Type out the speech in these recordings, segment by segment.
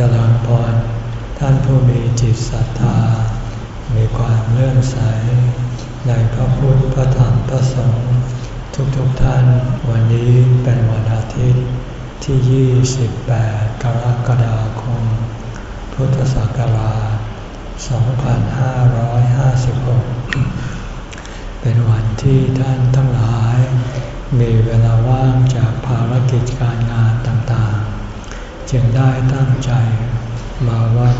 เจริญพร ท่านผู้มีจิตศรัทธา มีความเลื่อมใส ในพระพุทธพระธรรมพระสงฆ์ทุกๆทท่าน วันนี้เป็นวันอาทิตย์ที่ 28 กรกฎาคม พุทธศักราช 2556 เป็นวันที่ท่านทั้งหลาย มีเวลาว่างจากภารกิจการงานต่างๆ จึงได้ตั้งใจมาวัด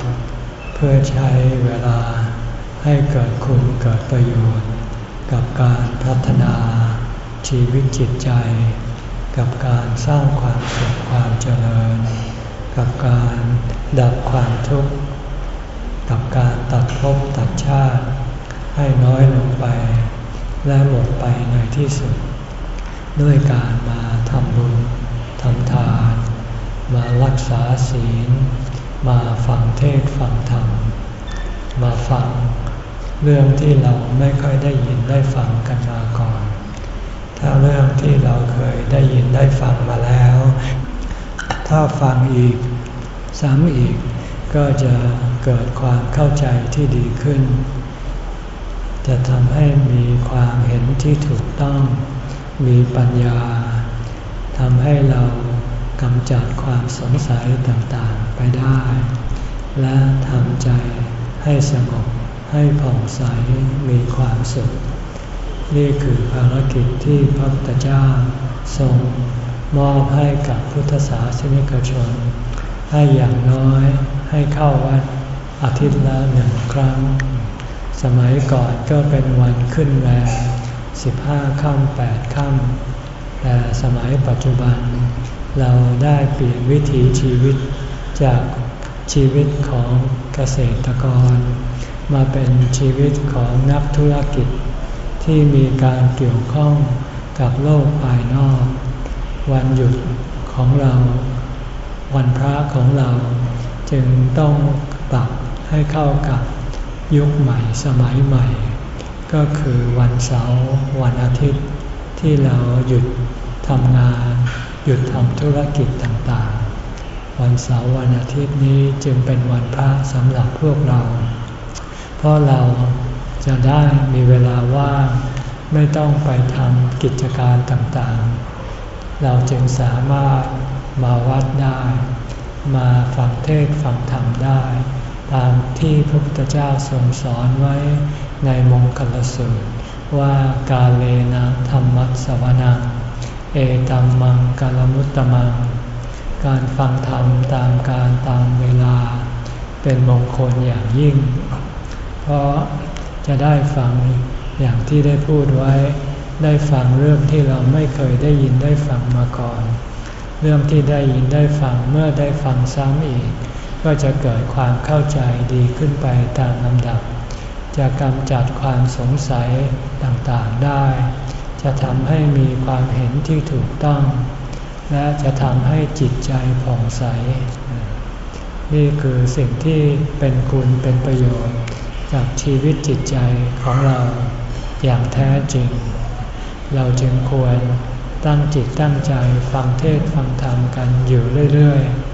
เพื่อใช้เวลาให้เกิดคุณเกิดประโยชน์ กับการพัฒนาชีวิตจิตใจ กับการสร้างความสุขความเจริญ กับการดับความทุกข์กับการตัดภพตัดชาติ ให้น้อยลงไป และหมดไปในที่สุด ด้วยการมาทำบุญทำทาน มารักษาศีล มาฟังเทศฟังธรรม มาฟังเรื่องที่เราไม่ค่อยได้ยินได้ฟังกันมาก่อน ถ้าเรื่องที่เราเคยได้ยินได้ฟังมาแล้ว ถ้าฟังอีกซ้ำอีกก็จะเกิดความเข้าใจที่ดีขึ้น จะทำให้มีความเห็นที่ถูกต้อง มีปัญญาทำให้เรา กำจัดความสงสัยต่างๆไปได้ และทำใจให้สงบให้ผ่องใสมีความสุข นี่คือภารกิจที่พระพุทธเจ้าทรงมอบให้กับพุทธศาสนิกชน ให้อย่างน้อยให้เข้าวัดอาทิตย์ละหนึ่งครั้ง สมัยก่อนก็เป็นวันขึ้นแรมสิบห้าค่ำแปดค่ำแต่สมัยปัจจุบัน เราได้เปลี่ยนวิถีชีวิตจากชีวิตของเกษตรกร มาเป็นชีวิตของนักธุรกิจ ที่มีการเกี่ยวข้องกับโลกภายนอก วันหยุดของเรา วันพระของเราจึงต้องปรับให้เข้ากับยุคใหม่สมัยใหม่ ก็คือวันเสาร์วันอาทิตย์ ที่เราหยุดทำงาน หยุดทำธุรกิจต่างๆ วันเสาร์วันอาทิตย์นี้จึงเป็นวันพระสำหรับพวกเรา เพราะเราจะได้มีเวลาว่างไม่ต้องไปทำกิจการต่างๆ เราจึงสามารถมาวัดได้ มาฟังเทศฟังธรรมได้ ตามที่พระพุทธเจ้าทรงสอนไว้ในมงคลสูตรว่ากาเลนะธรรมัสวนัง เอตัมมังกาลมุตตมัง การฟังธรรมตามการตามเวลา เป็นมงคลอย่างยิ่ง เพราะจะได้ฟังอย่างที่ได้พูดไว้ ได้ฟังเรื่องที่เราไม่เคยได้ยินได้ฟังมาก่อน เรื่องที่ได้ยินได้ฟังเมื่อได้ฟังซ้ำอีก ก็จะเกิดความเข้าใจดีขึ้นไปตามลำดับ จะกำจัดความสงสัยต่างๆได้ จะทำให้มีความเห็นที่ถูกต้อง และจะทำให้จิตใจผ่องใส นี่คือสิ่งที่เป็นคุณเป็นประโยชน์ จากชีวิตจิตใจของเราอย่างแท้จริง เราจึงควรตั้งจิตตั้งใจฟังเทศฟังธรรมกันอยู่เรื่อยๆ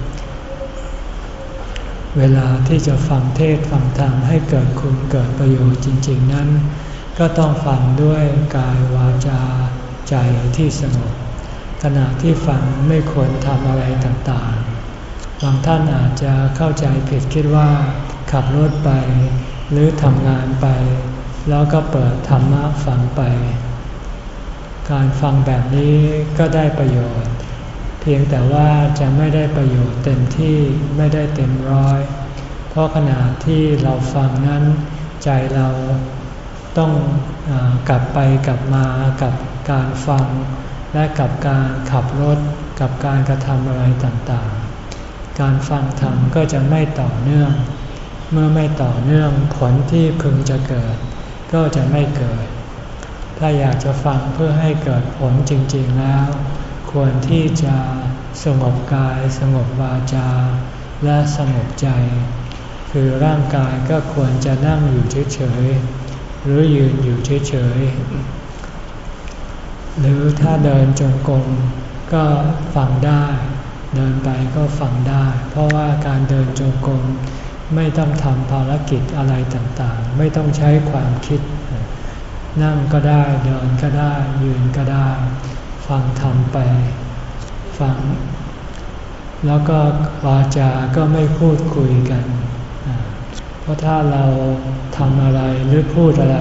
เวลาที่จะฟังเทศฟังธรรมให้เกิดคุณเกิดประโยชน์จริง ๆ นั้น ก็ต้องฟังด้วยกายวาจาใจที่สงบขณะที่ฟังไม่ควรทำอะไรต่างๆ บางท่านอาจจะเข้าใจผิดคิดว่า ขับรถไป หรือทำงานไป แล้วก็เปิดธรรมะฟังไป การฟังแบบนี้ก็ได้ประโยชน์ เพียงแต่ว่าจะไม่ได้ประโยชน์เต็มที่ไม่ได้เต็มร้อย เพราะขณะที่เราฟังนั้น ใจเรา ต้องอกลับไปกลับมากับการฟัง และกับการขับรถกับการกระทำอะไรต่างๆ การฟังธรรมก็จะไม่ต่อเนื่อง เมื่อไม่ต่อเนื่องผลที่พึงจะเกิด ก็จะไม่เกิด ถ้าอยากจะฟังเพื่อให้เกิดผลจริงๆแล้ว ควรที่จะสงบกายสงบวาจา และสงบใจ คือร่างกายก็ควรจะนั่งอยู่เฉยๆ หรือยืนอยู่เฉยๆ หรือถ้าเดินจงกรมก็ฟังได้ เดินไปก็ฟังได้ เพราะว่าการเดินจงกรมไม่ต้องทำภารกิจอะไรต่างๆ ไม่ต้องใช้ความคิด นั่งก็ได้ เดินก็ได้ ยืนก็ได้ ฟังทำไป ฟัง แล้วก็วาจาก็ไม่พูดคุยกัน เพราะถ้าเราทำอะไรหรือพูดอะไร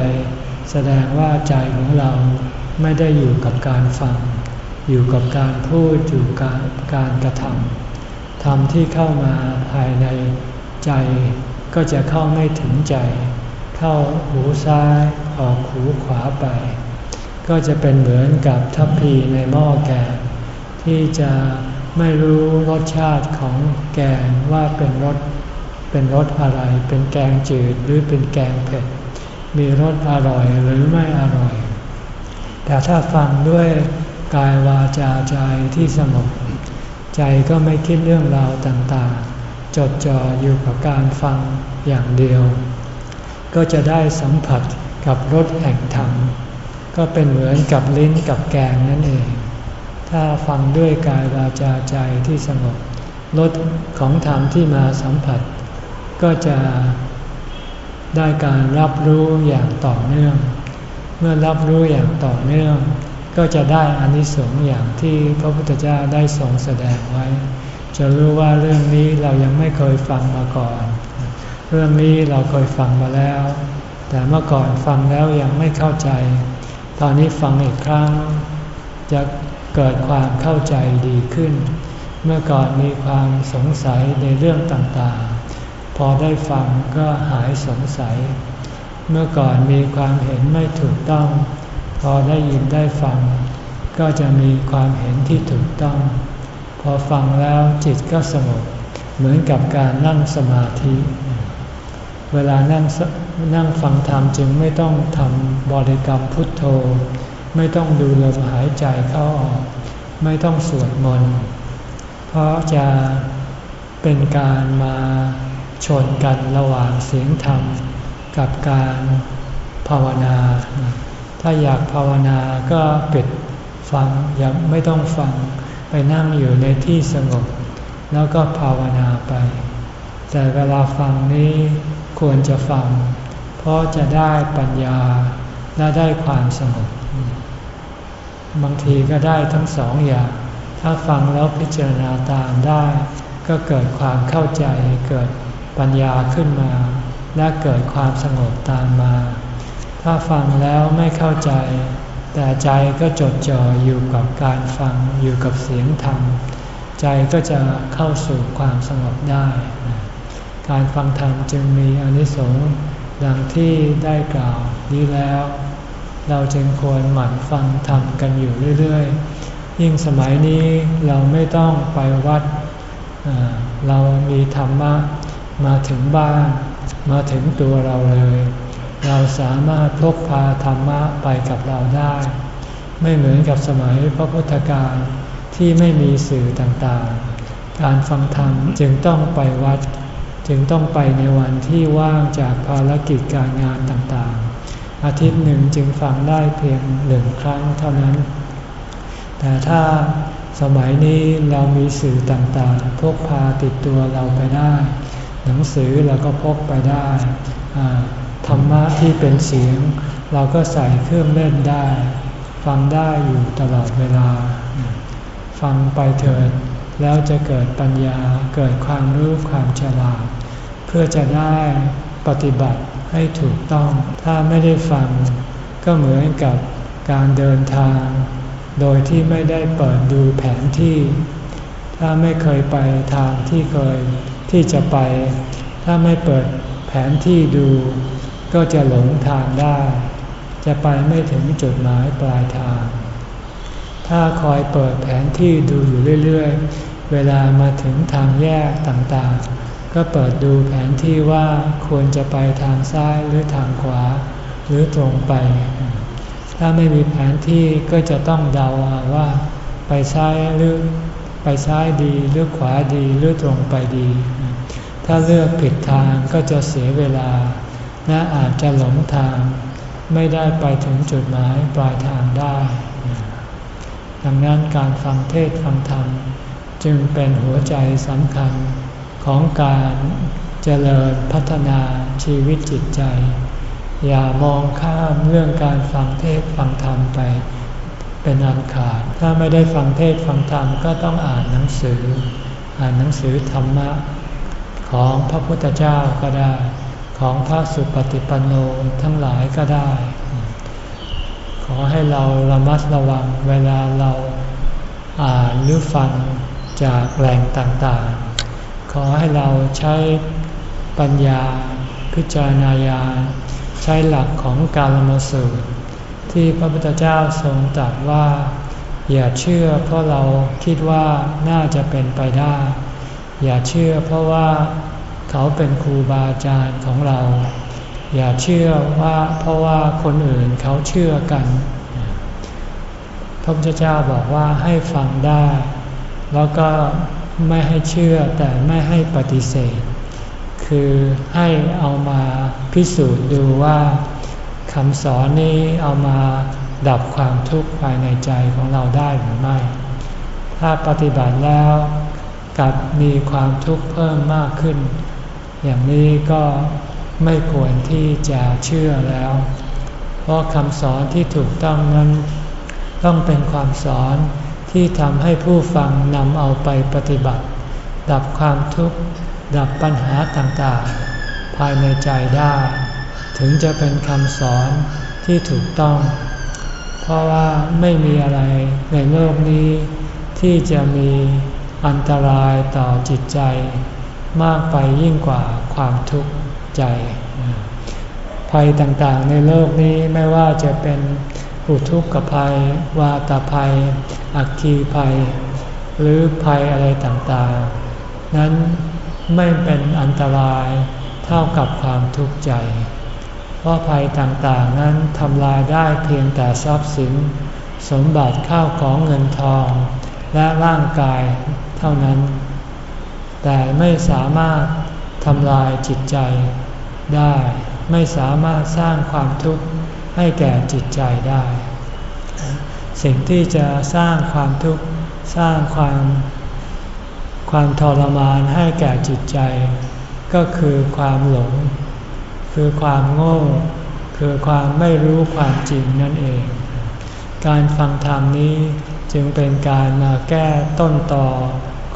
แสดงว่าใจของเราไม่ได้อยู่กับการฟัง อยู่กับการพูดอยู่กับการกระทำทำที่เข้ามาภายในใจ ก็จะเข้าไม่ถึงใจ เข้าหูซ้ายออกหูขวาไป ก็จะเป็นเหมือนกับทัพพีในหม้อแกงที่จะไม่รู้รสชาติของแกงว่าเป็นรส เป็นรสอะไร เป็นแกงจืดหรือเป็นแกงเผ็ด มีรสอร่อยหรือไม่อร่อย แต่ถ้าฟังด้วยกายวาจาใจที่สงบใจก็ไม่คิดเรื่องราวต่างๆ จดจ่ออยู่กับการฟังอย่างเดียว ก็จะได้สัมผัสกับรสแห่งธรรม ก็เป็นเหมือนกับลิ้นกับแกงนั่นเอง ถ้าฟังด้วยกายวาจาใจที่สงบรสของธรรมที่มาสัมผัส ก็จะได้การรับรู้อย่างต่อเนื่อง เมื่อรับรู้อย่างต่อเนื่อง ก็จะได้อานิสงส์อย่างที่พระพุทธเจ้าได้ทรงแสดงไว้ จะรู้ว่าเรื่องนี้เรายังไม่เคยฟังมาก่อน เรื่องนี้เราเคยฟังมาแล้ว แต่เมื่อก่อนฟังแล้วยังไม่เข้าใจ ตอนนี้ฟังอีกครั้ง จะเกิดความเข้าใจดีขึ้น เมื่อก่อนมีความสงสัยในเรื่องต่าง พอได้ฟังก็หายสงสัย เมื่อก่อนมีความเห็นไม่ถูกต้อง พอได้ยินได้ฟัง ก็จะมีความเห็นที่ถูกต้อง พอฟังแล้วจิตก็สงบเหมือนกับการนั่งสมาธิ เวลานั่งนั่งฟังธรรมจึงไม่ต้องทำบริกรรมพุทโธ ไม่ต้องดูลมหายใจเข้าออก ไม่ต้องสวดมนต์ เพราะจะเป็นการมา ชนกันระหว่างเสียงธรรม กับการภาวนา ถ้าอยากภาวนาก็ปิดฟังอย่าไม่ต้องฟังไปนั่งอยู่ในที่สงบ แล้วก็ภาวนาไป แต่เวลาฟังนี้ควรจะฟัง เพราะจะได้ปัญญาและได้ความสงบบางทีก็ได้ทั้งสองอย่าง ถ้าฟังแล้วพิจารณาตามได้ ก็เกิดความเข้าใจเกิด ปัญญาขึ้นมา และเกิดความสงบตามมา ถ้าฟังแล้วไม่เข้าใจ แต่ใจก็จดจ่ออยู่กับการฟังอยู่กับเสียงธรรม ใจก็จะเข้าสู่ความสงบได้ การฟังธรรมจึงมีอนิสงส์ดังที่ได้กล่าวนี้แล้ว เราจึงควรหมั่นฟังธรรมกันอยู่เรื่อยๆ ยิ่งสมัยนี้เราไม่ต้องไปวัดเรามีธรรมะ มาถึงบ้าน มาถึงตัวเราเลย เราสามารถพกพาธรรมะไปกับเราได้ ไม่เหมือนกับสมัยพระพุทธการที่ไม่มีสื่อต่างๆ การฟังธรรมจึงต้องไปวัด จึงต้องไปในวันที่ว่างจากภารกิจการงานต่างๆ อาทิตย์หนึ่งจึงฟังได้เพียงหนึ่งครั้งเท่านั้น แต่ถ้าสมัยนี้เรามีสื่อต่างๆ พกพาติดตัวเราไปได้ หนังสือเราก็พกไปได้ธรรมะที่เป็นเสียง เราก็ใส่เครื่องเล่นได้ ฟังได้อยู่ตลอดเวลา ฟังไปเถิด แล้วจะเกิดปัญญาเกิดความรู้ความฉลาด เพื่อจะได้ปฏิบัติให้ถูกต้อง ถ้าไม่ได้ฟังก็เหมือนกับการเดินทาง โดยที่ไม่ได้เปิดดูแผนที่ ถ้าไม่เคยไปทางที่เคย ที่จะไป ถ้าไม่เปิดแผนที่ดู ก็จะหลงทางได้ จะไปไม่ถึงจุดหมายปลายทาง ถ้าคอยเปิดแผนที่ดูอยู่เรื่อยๆ เวลามาถึงทางแยกต่างๆ ก็เปิดดูแผนที่ว่าควรจะไปทางซ้ายหรือทางขวา หรือตรงไป ถ้าไม่มีแผนที่ก็จะต้องเดาว่าไปซ้ายหรือ ไปซ้ายดีหรือขวาดีหรือตรงไปดี ถ้าเลือกผิดทางก็จะเสียเวลาและอาจจะหลงทาง ไม่ได้ไปถึงจุดหมายปลายทางได้ ดังนั้นการฟังเทศฟังธรรม จึงเป็นหัวใจสำคัญของการเจริญพัฒนาชีวิตจิตใจ อย่ามองข้ามเรื่องการฟังเทศฟังธรรมไป เป็นอันขาด ถ้าไม่ได้ฟังเทศฟังธรรมก็ต้องอ่านหนังสือ อ่านหนังสือธรรมะ ของพระพุทธเจ้าก็ได้ ของพระสุปฏิปันโนทั้งหลายก็ได้ ขอให้เราระมัดระวังเวลาเราอ่านหรือฟังจากแหล่งต่างๆ ขอให้เราใช้ปัญญาพิจารณาญาใช้หลักของการลมสูตร ที่พระพุทธเจ้าทรงตรัสว่า อย่าเชื่อเพราะเราคิดว่าน่าจะเป็นไปได้ อย่าเชื่อเพราะว่าเขาเป็นครูบาอาจารย์ของเรา อย่าเชื่อว่าเพราะว่าคนอื่นเขาเชื่อกันพระพุทธเจ้าบอกว่าให้ฟังได้ แล้วก็ไม่ให้เชื่อแต่ไม่ให้ปฏิเสธ คือให้เอามาพิสูจน์ดูว่า คำสอนนี้เอามาดับความทุกข์ภายในใจของเราได้หรือไม่ ถ้าปฏิบัติแล้วกับมีความทุกข์เพิ่มมากขึ้น อย่างนี้ก็ไม่ควรที่จะเชื่อแล้ว เพราะคำสอนที่ถูกต้องนั้น ต้องเป็นความสอนที่ทำให้ผู้ฟังนำเอาไปปฏิบัติ ดับความทุกข์ ดับปัญหาต่างๆ ภายในใจได้ ถึงจะเป็นคำสอนที่ถูกต้อง เพราะว่าไม่มีอะไรในโลกนี้ ที่จะมีอันตรายต่อจิตใจ มากไปยิ่งกว่าความทุกข์ใจ ภัยต่างๆในโลกนี้ไม่ว่าจะเป็นอุทุกขภัย วาตภัย อักคีภัย หรือภัยอะไรต่างๆ นั้นไม่เป็นอันตรายเท่ากับความทุกข์ใจ เพราะภัยต่างๆนั้นทำลายได้เพียงแต่ทรัพย์สิน สมบัติข้าวของเงินทอง และร่างกายเท่านั้น แต่ไม่สามารถทำลายจิตใจได้ไม่สามารถสร้างความทุกข์ให้แก่จิตใจได้ สิ่งที่จะสร้างความทุกข์สร้างความความทรมานให้แก่จิตใจ ก็คือความหลง คือความโง่ คือความไม่รู้ความจริงนั่นเอง การฟังธรรมนี้จึงเป็นการมาแก้ต้นตอ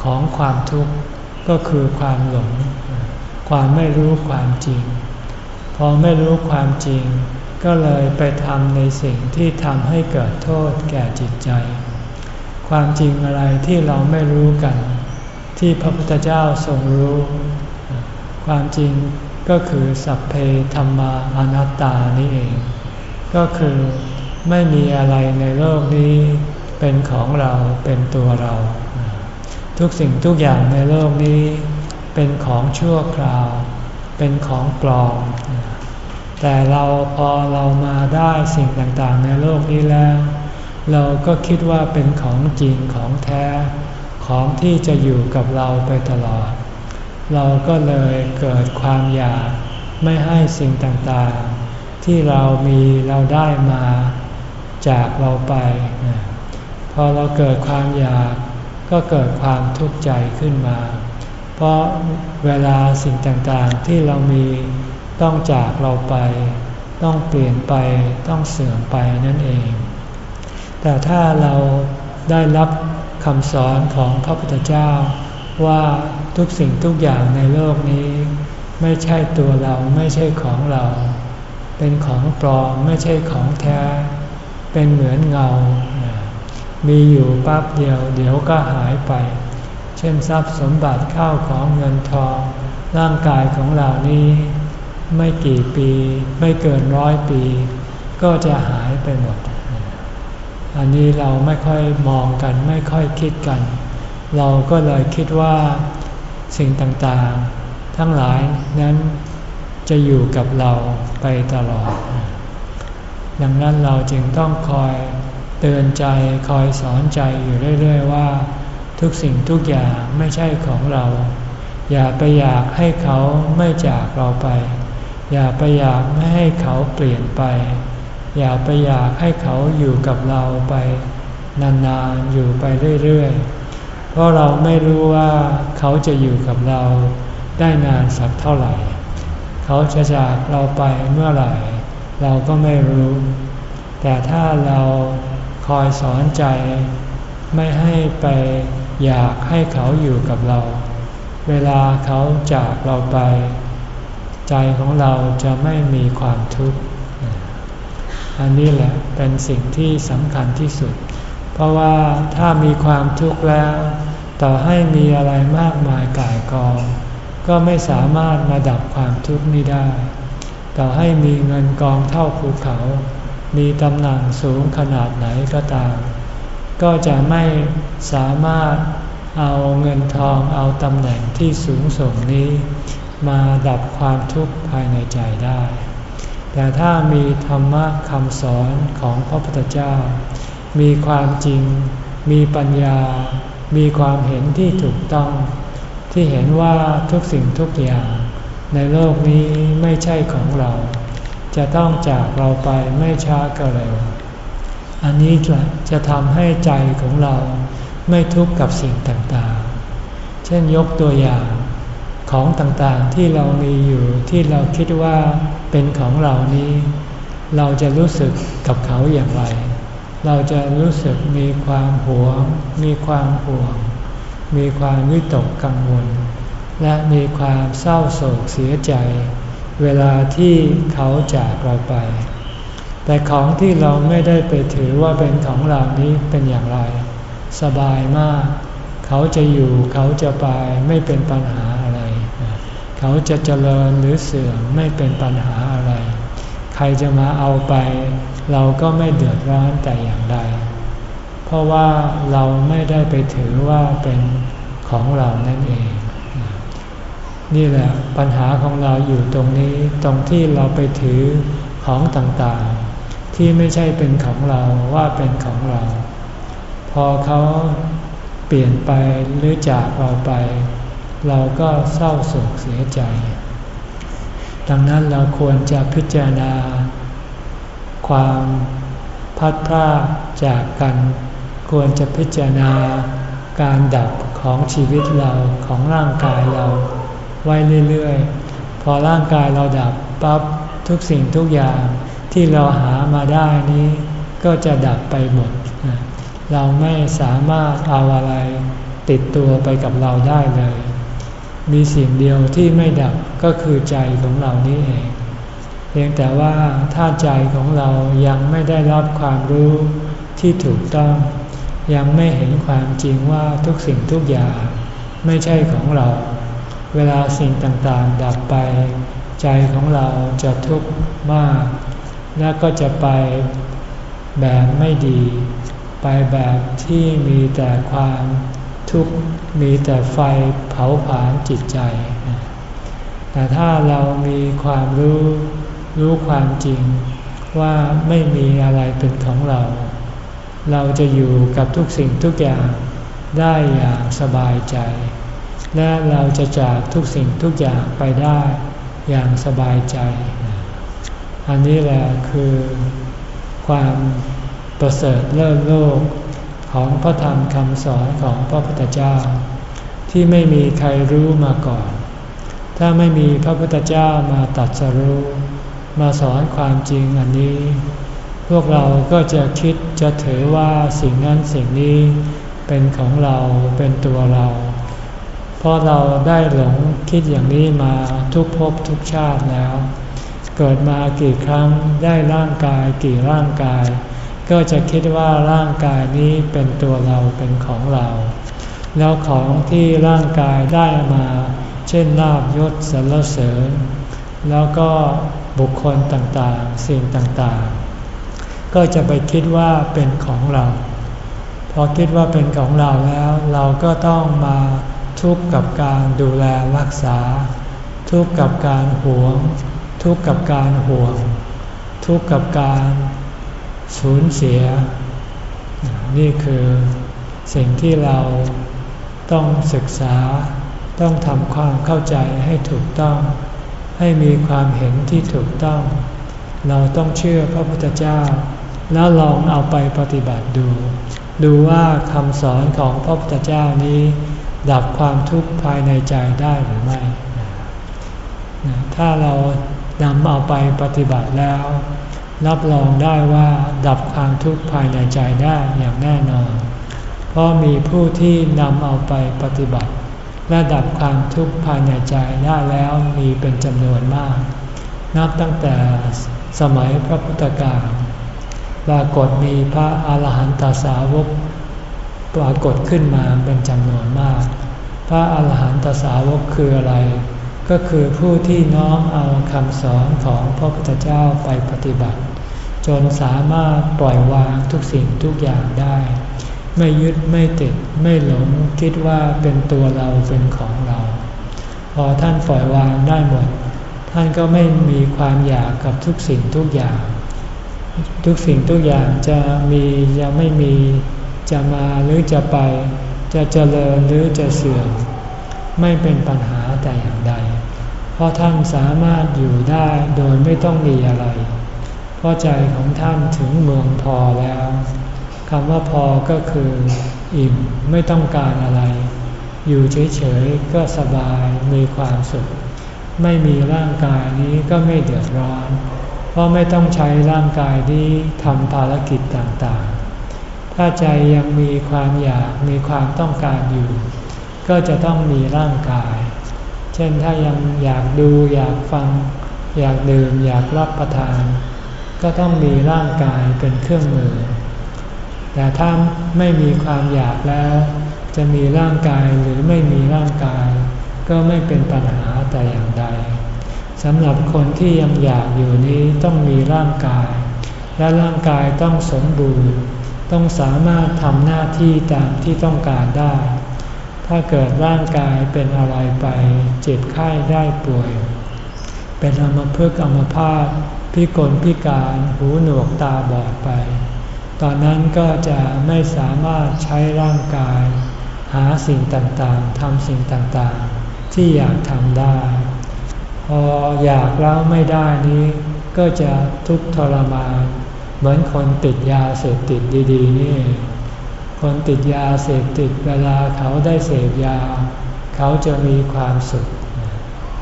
ของความทุกข์ก็คือความหลง ความไม่รู้ความจริง พอไม่รู้ความจริง ก็เลยไปทำในสิ่งที่ทำให้เกิดโทษแก่จิตใจ ความจริงอะไรที่เราไม่รู้กัน ที่พระพุทธเจ้าทรงรู้ ความจริง ก็คือสัพเพธรรมาอนัตตานี่เอง ก็คือไม่มีอะไรในโลกนี้เป็นของเราเป็นตัวเรา ทุกสิ่งทุกอย่างในโลกนี้ เป็นของชั่วคราว เป็นของปลอมแต่เราพอเรามาได้สิ่งต่างๆ ในโลกนี้แล้ว เราก็คิดว่าเป็นของจริงของแท้ ของที่จะอยู่กับเราไปตลอด เราก็เลยเกิดความอยากไม่ให้สิ่งต่างๆ ที่เรามีเราได้มาจากเราไป พอเราเกิดความอยากก็เกิดความทุกข์ใจขึ้นมา เพราะเวลาสิ่งต่างๆที่เรามีต้องจากเราไป ต้องเปลี่ยนไปต้องเสื่อมไปนั่นเอง แต่ถ้าเราได้รับคำสอนของพระพุทธเจ้าว่า ทุกสิ่งทุกอย่างในโลกนี้ ไม่ใช่ตัวเราไม่ใช่ของเรา เป็นของปลอมไม่ใช่ของแท้ เป็นเหมือนเงา มีอยู่ปั๊บเดียว เดี๋ยวก็หายไป เช่นทรัพย์สมบัติข้าวของเงินทอง ร่างกายของเรานี้ ไม่กี่ปี ไม่เกินร้อยปี ก็จะหายไปหมด อันนี้เราไม่ค่อยมองกันไม่ค่อยคิดกันเราก็เลยคิดว่า สิ่งต่างๆ ทั้งหลายนั้นจะอยู่กับเราไปตลอด ดังนั้นเราจึงต้องคอยเตือนใจคอยสอนใจอยู่เรื่อยๆว่า ทุกสิ่งทุกอย่างไม่ใช่ของเรา อย่าไปอยากให้เขาไม่จากเราไป อย่าไปอยากไม่ให้เขาเปลี่ยนไป อย่าไปอยากให้เขาอยู่กับเราไป นานๆอยู่ไปเรื่อยๆ ราะเราไม่รู้ว่าเขาจะอยู่กับเราได้นานสักเท่าไหร่ เขาจะจากเราไปเมื่อไหร่ เราก็ไม่รู้ แต่ถ้าเราคอยสอนใจ ไม่ให้ไปอยากให้เขาอยู่กับเรา เวลาเขาจากเราไป ใจของเราจะไม่มีความทุกข์อันนี้แหละเป็นสิ่งที่สำคัญที่สุด เพราะว่าถ้ามีความทุกข์แล้ว ต่อให้มีอะไรมากมายกายกอง ก็ไม่สามารถมาดับความทุกข์นี้ได้ ต่อให้มีเงินกองเท่าภูเขา มีตำแหน่งสูงขนาดไหนก็ตาม ก็จะไม่สามารถเอาเงินทองเอาตำแหน่งที่สูงส่งนี้ มาดับความทุกข์ภายในใจได้ แต่ถ้ามีธรรมะคำสอนของพระพุทธเจ้า มีความจริง มีปัญญา มีความเห็นที่ถูกต้อง ที่เห็นว่าทุกสิ่งทุกอย่าง ในโลกนี้ไม่ใช่ของเรา จะต้องจากเราไปไม่ช้าก็เร็ว อันนี้จะจะทำให้ใจของเราไม่ทุกข์กับสิ่งต่างๆ เช่นยกตัวอย่างของต่างๆที่เรามีอยู่ที่เราคิดว่าเป็นของเรานี้ เราจะรู้สึกกับเขาอย่างไร เราจะรู้สึกมีความหวง มีความห่วง มีความวิตกกังวล และมีความเศร้าโศกเสียใจ เวลาที่เขาจากเราไป แต่ของที่เราไม่ได้ไปถือว่าเป็นของเรานี้เป็นอย่างไร สบายมาก เขาจะอยู่เขาจะไปไม่เป็นปัญหาอะไร เขาจะเจริญหรือเสื่อมไม่เป็นปัญหา ใครจะมาเอาไป เราก็ไม่เดือดร้อนแต่อย่างใด เพราะว่าเราไม่ได้ไปถือว่าเป็นของเรานั่นเอง นี่แหละปัญหาของเราอยู่ตรงนี้ตรงที่เราไปถือของต่างๆ ที่ไม่ใช่เป็นของเราว่าเป็นของเรา พอเขาเปลี่ยนไปหรือจากเราไป เราก็เศร้าโศกเสียใจ ดังนั้นเราควรจะพิจารณา ความพัดพลาดจากกัน ควรจะพิจารณาการดับของชีวิตเราของร่างกายเราไว้เรื่อยๆ พอร่างกายเราดับปั๊บทุกสิ่งทุกอย่างที่เราหามาได้นี้ ก็จะดับไปหมด เราไม่สามารถเอาอะไรติดตัวไปกับเราได้เลย มีสิ่งเดียวที่ไม่ดับก็คือใจของเรานี่เอง เพียงแต่ว่าถ้าใจของเรายังไม่ได้รับความรู้ที่ถูกต้อง ยังไม่เห็นความจริงว่าทุกสิ่งทุกอย่าง ไม่ใช่ของเรา เวลาสิ่งต่างๆ ดับไป ใจของเราจะทุกข์มาก และก็จะไปแบบไม่ดี ไปแบบที่มีแต่ความ ทุกข์มีแต่ไฟเผาผลาญจิตใจ แต่ถ้าเรามีความรู้รู้ความจริงว่าไม่มีอะไรเป็นของเรา เราจะอยู่กับทุกสิ่งทุกอย่างได้อย่างสบายใจ และเราจะจากทุกสิ่งทุกอย่างไปได้อย่างสบายใจ อันนี้แหละคือความประเสริฐเลิศโลก ของพระธรรมคำสอนของพระพุทธเจ้า ที่ไม่มีใครรู้มาก่อน ถ้าไม่มีพระพุทธเจ้ามาตัดสรู้ มาสอนความจริงอันนี้ พวกเราก็จะคิดจะถือว่าสิ่งนั้นสิ่งนี้เป็นของเราเป็นตัวเรา เพราะเราได้หลงคิดอย่างนี้มาทุกภพทุกชาติแล้ว เกิดมากี่ครั้งได้ร่างกายกี่ร่างกาย ก็จะคิดว่าร่างกายนี้เป็นตัวเราเป็นของเรา แล้วของที่ร่างกายได้มา เช่นลาบยศสรรเสริญ แล้วก็บุคคลต่างๆ สิ่งต่างๆ ก็จะไปคิดว่าเป็นของเรา พอคิดว่าเป็นของเราแล้ว เราก็ต้องมาทุกข์กับการดูแลรักษา ทุกข์กับการหวง ทุกข์กับการห่วง ทุกข์กับการ สูญเสีย นี่คือสิ่งที่เราต้องศึกษาต้องทำความเข้าใจให้ถูกต้อง ให้มีความเห็นที่ถูกต้อง เราต้องเชื่อพระพุทธเจ้า แล้วลองเอาไปปฏิบัติดู ดูว่าคำสอนของพระพุทธเจ้านี้ ดับความทุกข์ภายในใจได้หรือไม่ ถ้าเรานำเอาไปปฏิบัติแล้ว รับรองได้ว่าดับความทุกข์ภายในใจได้อย่างแน่นอน เพราะมีผู้ที่นำเอาไปปฏิบัติและดับความทุกข์ภายในใจได้แล้วมีเป็นจำนวนมาก นับตั้งแต่สมัยพระพุทธกาลปรากฏมีพระอาหารหันตสาวกปรากฏขึ้นมาเป็นจำนวนมาก พระอาหารหันตสาวกคืออะไร ก็คือผู้ที่น้อมเอาคำสอนของพระพุทธเจ้าไปปฏิบัติ จนสามารถปล่อยวางทุกสิ่งทุกอย่างได้ ไม่ยึดไม่ติดไม่หลงคิดว่าเป็นตัวเราเป็นของเรา พอท่านปล่อยวางได้หมด ท่านก็ไม่มีความอยากกับทุกสิ่งทุกอย่าง ทุกสิ่งทุกอย่างจะมีจะไม่มีจะมาหรือจะไป จะเจริญหรือจะเสื่อมไม่เป็นปัญหาแต่อย่างใด เพราะท่านสามารถอยู่ได้โดยไม่ต้องมีอะไร เพราะใจของท่านถึงเมืองพอแล้วคำว่าพอก็คืออิ่มไม่ต้องการอะไร อยู่เฉยๆก็สบายมีความสุข ไม่มีร่างกายนี้ก็ไม่เดือดร้อน เพราะไม่ต้องใช้ร่างกายนี้ทำภารกิจต่างๆ ถ้าใจยังมีความอยากมีความต้องการอยู่ ก็จะต้องมีร่างกาย ช่นถ้ายังอยากดูอยากฟัง อยากดื่มอยากรับประทาน ก็ต้องมีร่างกายเป็นเครื่องมือ แต่ถ้าไม่มีความอยากแล้ว จะมีร่างกายหรือไม่มีร่างกาย ก็ไม่เป็นปัญหาแต่อย่างใดสำหรับคนที่ยังอยากอยู่นี้ต้องมีร่างกาย และร่างกายต้องสมบูรณ์ ต้องสามารถทำหน้าที่ตามที่ต้องการได้ ถ้าเกิดร่างกายเป็นอะไรไป เจ็บไข้ได้ป่วย เป็นอมภพอมภาพพิกลพิการหูหนวกตาบอดไป ตอนนั้นก็จะไม่สามารถใช้ร่างกาย หาสิ่งต่างๆทำสิ่งต่างๆ ที่อยากทำได้ พออยากแล้วไม่ได้นี้ ก็จะทุกข์ทรมาน เหมือนคนติดยาเสพติดดี ๆ นี่ คนติดยาเสพติดเวลาเขาได้เสพยา เขาจะมีความสุข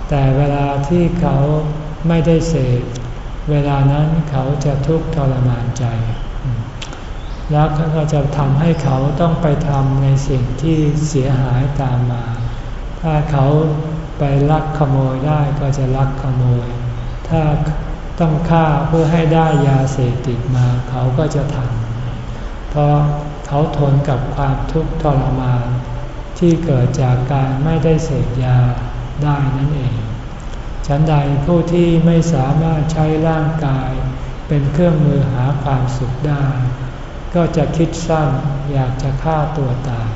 แต่เวลาที่เขาไม่ได้เสพเวลานั้นเขาจะทุกข์ทรมานใจ แล้วก็จะทำให้เขาต้องไปทำในสิ่งที่เสียหายตามมา ถ้าเขาไปลักขโมยได้ก็จะลักขโมย ถ้าต้องฆ่าเพื่อให้ได้ยาเสพติดมา เขาก็จะทำเพราะ เขาทนกับความทุกข์ทรมาน ที่เกิดจากการไม่ได้เสพยาได้นั่นเอง ฉันใดผู้ที่ไม่สามารถใช้ร่างกาย เป็นเครื่องมือหาความสุขได้ ก็จะคิดสั้นอยากจะฆ่าตัวตาย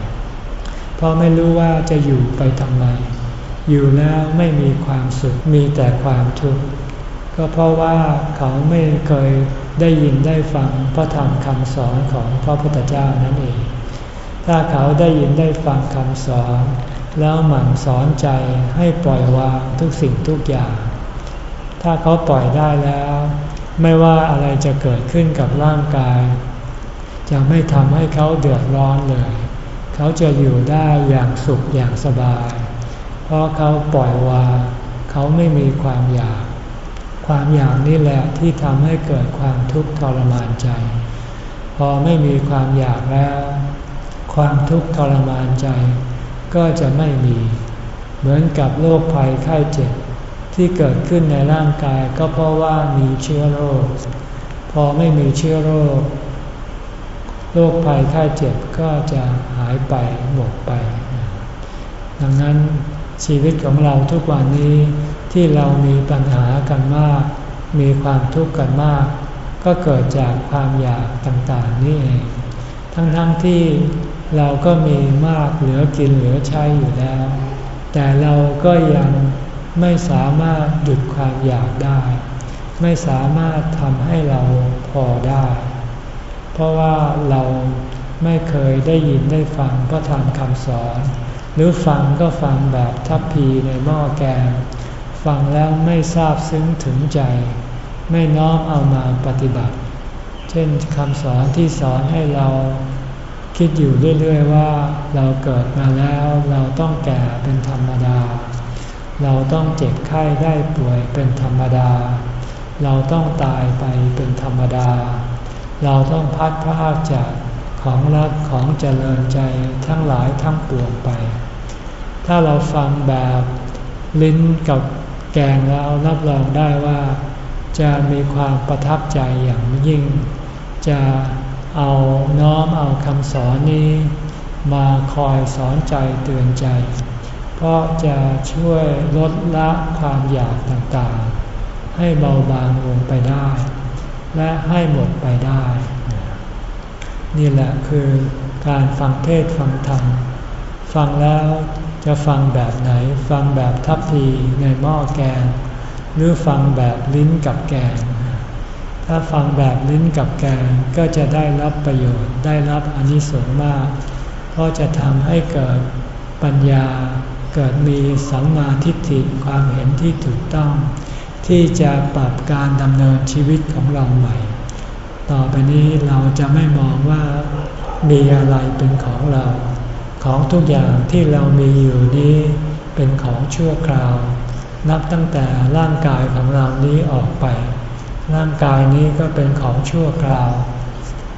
เพราะไม่รู้ว่าจะอยู่ไปทำไม อยู่แล้วไม่มีความสุขมีแต่ความทุกข์ก็เพราะว่าเขาไม่เคย ได้ยินได้ฟังพระธรรมคำสอนของพระพุทธเจ้านั่นเอง ถ้าเขาได้ยินได้ฟังคำสอน แล้วหมั่นสอนใจให้ปล่อยวางทุกสิ่งทุกอย่าง ถ้าเขาปล่อยได้แล้ว ไม่ว่าอะไรจะเกิดขึ้นกับร่างกาย จะไม่ทำให้เขาเดือดร้อนเลย เขาจะอยู่ได้อย่างสุขอย่างสบาย เพราะเขาปล่อยวาง เขาไม่มีความอยาก ความอยากนี่แหละที่ทำให้เกิดความทุกข์ทรมานใจ พอไม่มีความอยากแล้ว ความทุกข์ทรมานใจ ก็จะไม่มี เหมือนกับโรคภัยไข้เจ็บ ที่เกิดขึ้นในร่างกายก็เพราะว่ามีเชื้อโรค พอไม่มีเชื้อโรคโรคภัยไข้เจ็บก็จะหายไปหมดไป ดังนั้นชีวิตของเราทุกวันนี้ ที่เรามีปัญหากันมาก มีความทุกข์กันมาก ก็เกิดจากความอยากต่างๆนี่เองทั้งๆทที่เราก็มีมากเหลือกินเหลือใช้อยู่แล้ว แต่เราก็ยังไม่สามารถหยุดความอยากได้ ไม่สามารถทำให้เราพอได้ เพราะว่าเราไม่เคยได้ยินได้ฟังพระธรรมคำสอน หรือฟังก็ฟังแบบทัพพีในหม้อแกง ฟังแล้วไม่ทราบซึ้งถึงใจ ไม่น้อมเอามาปฏิบัติ เช่นคำสอนที่สอนให้เราคิดอยู่เรื่อยๆว่าเราเกิดมาแล้วเราต้องแก่เป็นธรรมดา เราต้องเจ็บไข้ได้ป่วยเป็นธรรมดา เราต้องตายไปเป็นธรรมดา เราต้องพัดพรากจากของรักของเจริญใจทั้งหลายทั้งปวงไป ถ้าเราฟังแบบลิ้นกับ แกงแล้วรับรองได้ว่า จะมีความประทับใจอย่างยิ่ง จะเอาน้อมเอาคำสอนนี้ มาคอยสอนใจเตือนใจ เพราะจะช่วยลดละความอยากต่างๆ ให้เบาบางลงไปได้ และให้หมดไปได้ นี่แหละคือการฟังเทศฟังธรรมฟังแล้ว จะฟังแบบไหนฟังแบบทัพพีในหม้อแกง หรือฟังแบบลิ้นกับแกง ถ้าฟังแบบลิ้นกับแกงก็จะได้รับประโยชน์ได้รับอนิสงส์มาก เพราะจะทำให้เกิดปัญญาเกิดมีสัมมาทิฏฐิความเห็นที่ถูกต้อง ที่จะปรับการดำเนินชีวิตของเราใหม่ ต่อไปนี้เราจะไม่มองว่ามีอะไรเป็นของเรา ของทุกอย่างที่เรามีอยู่นี้เป็นของชั่วคราว นับตั้งแต่ร่างกายของเรานี้ออกไป ร่างกายนี้ก็เป็นของชั่วคราว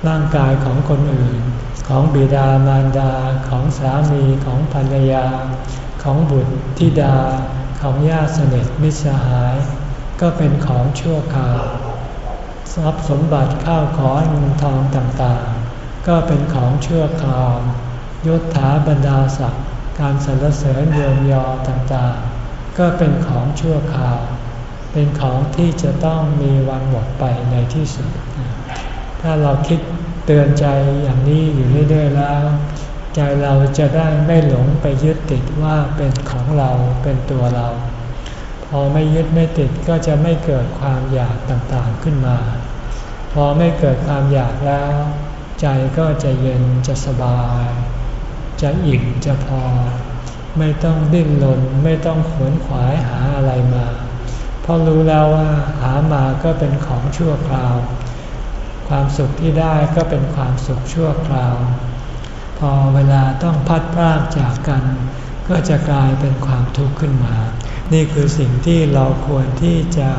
ร่างกายของคนอื่น ของบิดามารดาของสามีของภรรยา ของบุตรธิดา ของญาติสนิทมิตรสหาย ก็เป็นของชั่วคราว ทรัพย์สมบัติข้าวของเงินทองต่างๆ ก็เป็นของชั่วคราว ยศถาบรรดาศักดิ์การสรรเสริญเยินยอต่างๆ ก็เป็นของชั่วคราว เป็นของที่จะต้องมีวันหมดไปในที่สุด ถ้าเราคิดเตือนใจอย่างนี้อยู่เรื่อยๆแล้ว ใจเราจะได้ไม่หลงไปยึดติดว่าเป็นของเราเป็นตัวเรา พอไม่ยึดไม่ติดก็จะไม่เกิดความอยากต่างๆขึ้นมา พอไม่เกิดความอยากแล้ว ใจก็จะเย็นจะสบาย จะอิ่มจะพอ ไม่ต้องดิ้นรนไม่ต้องขวนขวายหาอะไรมา เพราะรู้แล้วว่าหามาก็เป็นของชั่วคราว ความสุขที่ได้ก็เป็นความสุขชั่วคราว พอเวลาต้องพัดพรากจากกัน ก็จะกลายเป็นความทุกข์ขึ้นมา นี่คือสิ่งที่เราควรที่จะ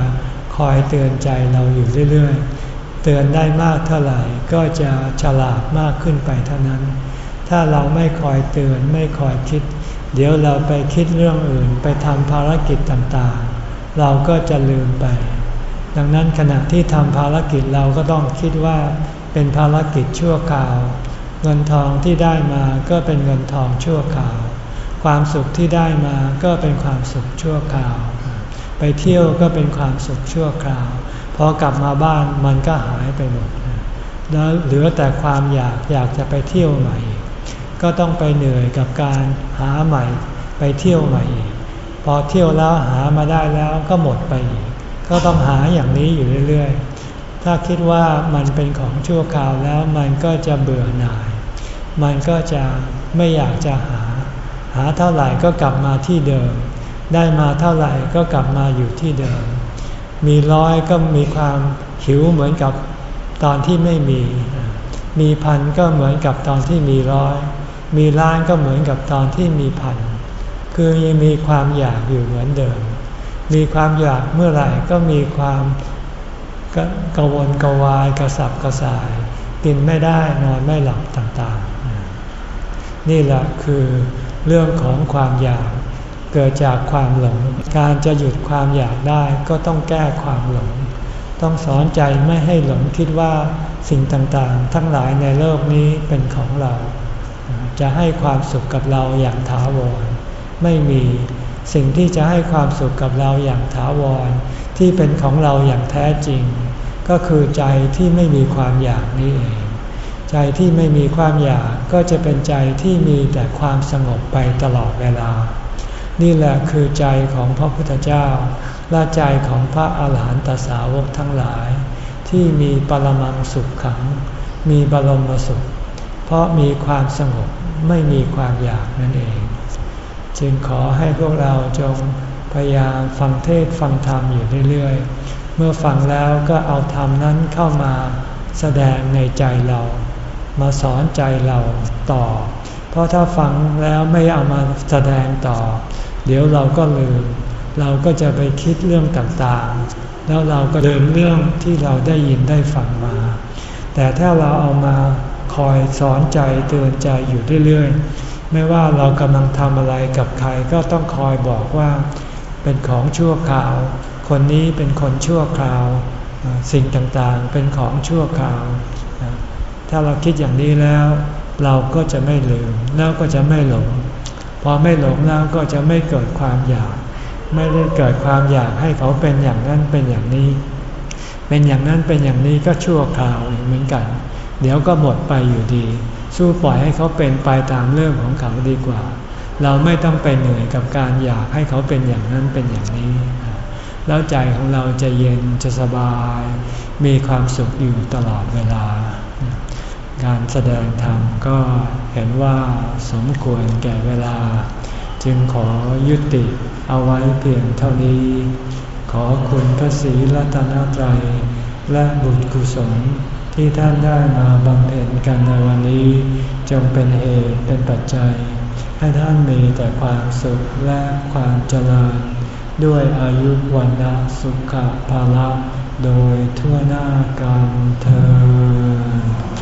คอยเตือนใจเราอยู่เรื่อย ๆ เตือนได้มากเท่าไหร่ก็จะฉลาดมากขึ้นไปเท่านั้น ถ้าเราไม่คอยเตือนไม่คอยคิด เดี๋ยวเราไปคิดเรื่องอื่นไปทำภารกิจต่างๆ เราก็จะลืมไป ดังนั้นขณะที่ทำภารกิจเราก็ต้องคิดว่าเป็นภารกิจชั่วคราว เงินทองที่ได้มาก็เป็นเงินทองชั่วคราว ความสุขที่ได้มาก็เป็นความสุขชั่วคราว ไปเที่ยวก็เป็นความสุขชั่วคราวพอกลับมาบ้านมันก็หายไปหมดแล้วเหลือแต่ความอยากอยากจะไปเที่ยวใหม่ ก็ต้องไปเหนื่อยกับการหาใหม่ ไปเที่ยวใหม่อีกพอเที่ยวแล้วหามาได้แล้วก็หมดไปอีกก็ต้องหาอย่างนี้อยู่เรื่อยๆ ถ้าคิดว่ามันเป็นของชั่วคราวแล้วมันก็จะเบื่อหน่าย มันก็จะไม่อยากจะหา หาเท่าไหร่ก็กลับมาที่เดิม ได้มาเท่าไหร่ก็กลับมาอยู่ที่เดิม มีร้อยก็มีความหิวเหมือนกับตอนที่ไม่มี มีพันก็เหมือนกับตอนที่มีร้อย มีล้านก็เหมือนกับตอนที่มีพัน คือยังมีความอยากอยู่เหมือนเดิม มีความอยากเมื่อไหร่ก็มีความกกวนกวายกระสับกระส่าย กินไม่ได้นอนไม่หลับต่างๆ นี่แหละคือเรื่องของความอยากเกิดจากความหลง การจะหยุดความอยากได้ก็ต้องแก้ความหลง ต้องสอนใจไม่ให้หลงคิดว่าสิ่งต่างๆ ทั้งหลายในโลกนี้เป็นของเรา จะให้ความสุขกับเราอย่างถาวร ไม่มีสิ่งที่จะให้ความสุขกับเราอย่างถาวร ที่เป็นของเราอย่างแท้จริง ก็คือใจที่ไม่มีความอยากนี่เองใจที่ไม่มีความอยากก็จะเป็นใจที่มีแต่ความสงบไปตลอดเวลา นี่แหละคือใจของพระพุทธเจ้า และใจของพระอาหารหันตสาวกทั้งหลาย ที่มีปรมังสุขขัง มีบรมสุข ราะมีความสงบไม่มีความอยากนั่นเอง จึงขอให้พวกเราจงพยายามฟังเทศฟังธรรมอยู่เรื่อยๆ เมื่อฟังแล้วก็เอาธรรมนั้นเข้ามาแสดงในใจเรา มาสอนใจเราต่อ เพราะถ้าฟังแล้วไม่เอามาแสดงต่อ เดี๋ยวเราก็ลืม เราก็จะไปคิดเรื่องต่างๆ แล้วเราก็ลืมเรื่องที่เราได้ยินได้ฟังมา แต่ถ้าเราเอามา คอยสอนใจเตือนใจอยู่เรื่อยๆ ไม่ว่าเรากำลังทำอะไรกับใครก็ต้องคอยบอกว่า เป็นของชั่วคราว คนนี้เป็นคนชั่วคราว สิ่งต่างๆเป็นของชั่วคราว ถ้าเราคิดอย่างนี้แล้ว เราก็จะไม่ลืมแล้วก็จะไม่หลง พอไม่หลงแล้วก็จะไม่เกิดความอยาก ไม่ได้เกิดความอยากให้เขาเป็นอย่างนั้นเป็นอย่างนี้ เป็นอย่างนั้นเป็นอย่างนี้ก็ชั่วคราวเหมือนกัน เดี๋ยวก็หมดไปอยู่ดี สู้ปล่อยให้เขาเป็นไปตามเรื่องของเขาดีกว่า เราไม่ต้องไปเหนื่อยกับการอยากให้เขาเป็นอย่างนั้นเป็นอย่างนี้ แล้วใจของเราจะเย็นจะสบาย มีความสุขอยู่ตลอดเวลา การแสดงธรรมก็เห็นว่าสมควรแก่เวลา จึงขอยุติเอาไว้เพียงเท่านี้ ขอคุณพระศรีรัตนตรัยและบุญกุศล ที่ท่านได้มาบำเพ็ญกันในวันนี้ จงเป็นเหตุเป็นปัจจัย ให้ท่านมีแต่ความสุขและความเจริญ ด้วยอายุวันะสุขภาละโดยทั่วหน้ากันเธอ